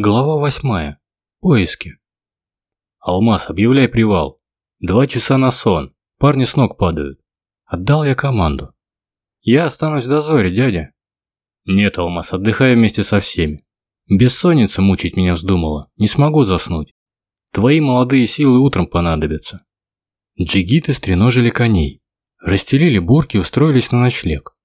Глава восьмая. Поиски. «Алмаз, объявляй привал. Два часа на сон. Парни с ног падают». Отдал я команду. «Я останусь в дозоре, дядя». «Нет, Алмаз, отдыхай вместе со всеми. Бессонница мучить меня вздумала. Не смогу заснуть. Твои молодые силы утром понадобятся». Джигиты стреножили коней. Расстелили бурки и устроились на ночлег.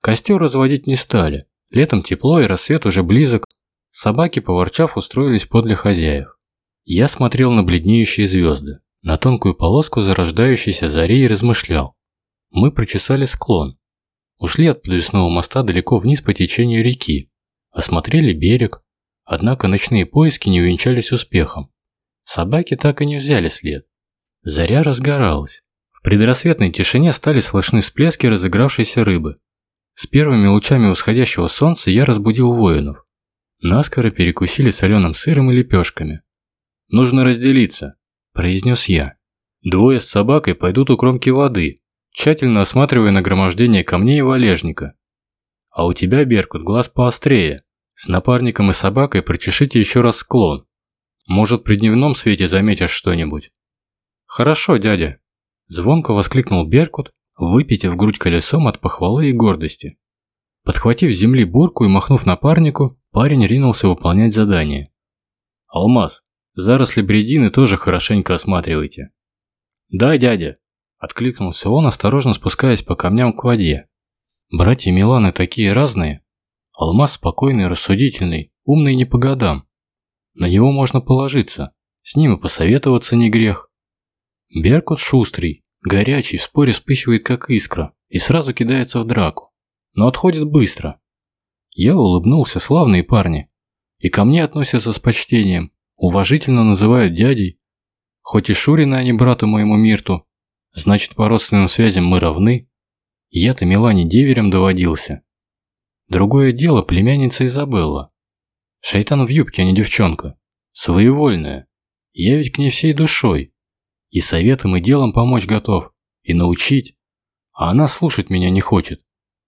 Костер разводить не стали. Летом тепло и рассвет уже близок. Собаки, поворчав, устроились подле хозяев. Я смотрел на бледнеющие звезды, на тонкую полоску зарождающейся зари и размышлял. Мы прочесали склон. Ушли от подвесного моста далеко вниз по течению реки. Осмотрели берег. Однако ночные поиски не увенчались успехом. Собаки так и не взяли след. Заря разгоралась. В предрассветной тишине стали слышны всплески разыгравшейся рыбы. С первыми лучами восходящего солнца я разбудил воинов. Наскоро перекусили соленым сыром и лепешками. «Нужно разделиться», – произнес я. «Двое с собакой пойдут у кромки воды, тщательно осматривая нагромождение камней и валежника. А у тебя, Беркут, глаз поострее. С напарником и собакой прочешите еще раз склон. Может, при дневном свете заметишь что-нибудь». «Хорошо, дядя», – звонко воскликнул Беркут, выпитив грудь колесом от похвалы и гордости. Подхватив с земли бурку и махнув напарнику, парень ринулся выполнять задание. «Алмаз, заросли бредины тоже хорошенько осматривайте». «Да, дядя», – откликнулся он, осторожно спускаясь по камням к воде. «Братья Миланы такие разные. Алмаз спокойный, рассудительный, умный не по годам. На него можно положиться, с ним и посоветоваться не грех. Беркут шустрый, горячий, в споре вспыхивает как искра и сразу кидается в драку но отходит быстро. Я улыбнулся, славные парни. И ко мне относятся с почтением, уважительно называют дядей. Хоть и Шурина, а не брату моему Мирту, значит, по родственным связям мы равны. Я-то Милане деверем доводился. Другое дело племянница Изабелла. Шайтан в юбке, а не девчонка. Своевольная. Я ведь к ней всей душой. И советом, и делом помочь готов. И научить. А она слушать меня не хочет.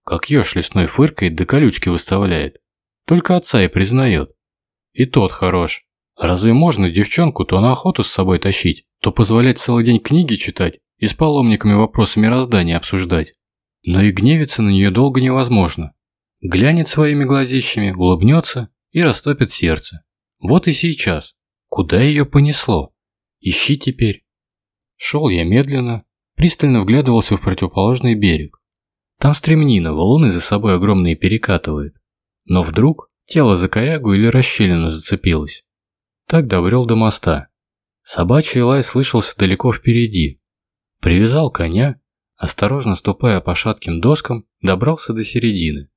Как еж лесной фыркает да колючки выставляет. Только отца и признает. И тот хорош. Разве можно девчонку то на охоту с собой тащить, то позволять целый день книги читать и с паломниками вопросы мироздания обсуждать? Но и гневиться на нее долго невозможно. Глянет своими глазищами, улыбнется и растопит сердце. Вот и сейчас. Куда ее понесло? Ищи теперь. Шел я медленно, пристально вглядывался в противоположный берег. Там стремнина, валуны за собой огромные перекатывает. Но вдруг тело за корягу или расщелину зацепилось. Так добрел до моста. Собачий лай слышался далеко впереди. Привязал коня, осторожно ступая по шатким доскам, добрался до середины.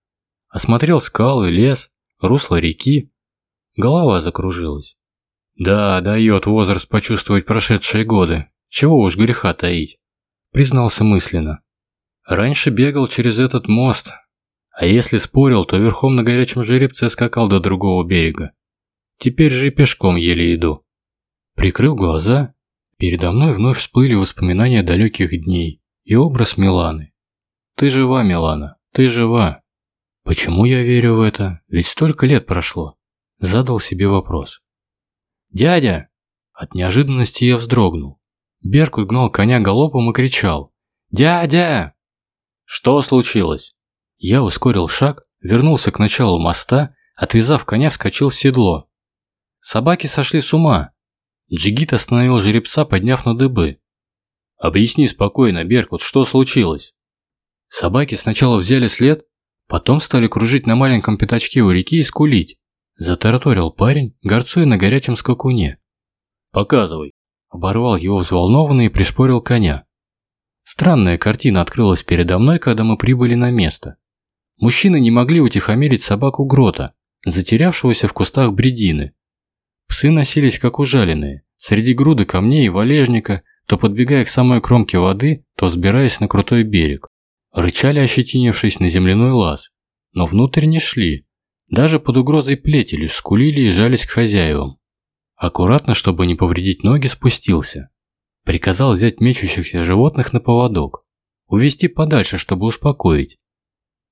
Осмотрел скалы, лес, русло реки. Голова закружилась. Да, дает возраст почувствовать прошедшие годы. Чего уж греха таить. Признался мысленно. Раньше бегал через этот мост, а если спорил, то верхом на горячем жеребце скакал до другого берега. Теперь же и пешком еле иду. Прикрыл глаза, передо мной вновь всплыли воспоминания далеких дней и образ Миланы. Ты жива, Милана, ты жива. Почему я верю в это? Ведь столько лет прошло. Задал себе вопрос. «Дядя!» От неожиданности я вздрогнул. Беркут гнал коня галопом и кричал. «Дядя!» Что случилось? Я ускорил шаг, вернулся к началу моста, отвязав коня, вскочил в седло. Собаки сошли с ума. Джигит остановил жеребца, подняв на дыбы. «Объясни спокойно, Беркут, что случилось?» Собаки сначала взяли след, потом стали кружить на маленьком пятачке у реки и скулить. Затараторил парень, горцуя на горячем скакуне. «Показывай!» Оборвал его взволнованный и пришпорил коня. Странная картина открылась передо мной, когда мы прибыли на место. Мужчины не могли утихомирить собаку Грота, затерявшегося в кустах бредины. Псы носились как ужаленные, среди груды камней и валежника, то подбегая к самой кромке воды, то взбираясь на крутой берег. Рычали, ощетинившись на земляной лаз, но внутрь не шли. Даже под угрозой плети лишь скулили и жались к хозяевам. Аккуратно, чтобы не повредить ноги, спустился. Приказал взять мечущихся животных на поводок, увести подальше, чтобы успокоить.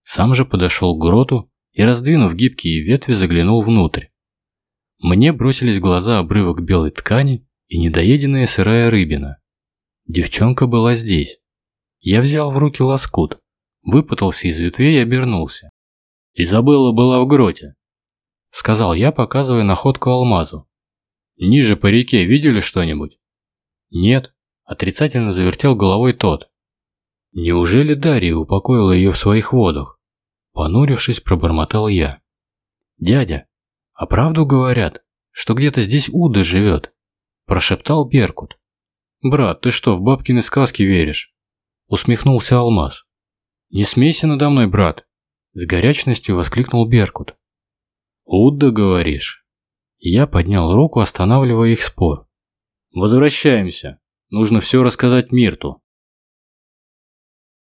Сам же подошел к гроту и, раздвинув гибкие ветви, заглянул внутрь. Мне бросились в глаза обрывок белой ткани и недоеденная сырая рыбина. Девчонка была здесь. Я взял в руки лоскут, выпутался из ветвей и обернулся. Изабелла была в гроте, сказал я, показывая находку алмазу. Ниже по реке видели что-нибудь? Нет, отрицательно завертел головой тот. Неужели Дарья упокоила ее в своих водах? Понурившись, пробормотал я. Дядя, а правду говорят, что где-то здесь Уда живет? Прошептал Беркут. Брат, ты что, в бабкины сказки веришь? Усмехнулся Алмаз. Не смейся надо мной, брат. С горячностью воскликнул Беркут. Удда, говоришь? Я поднял руку, останавливая их спор. Возвращаемся. Нужно все рассказать Мирту.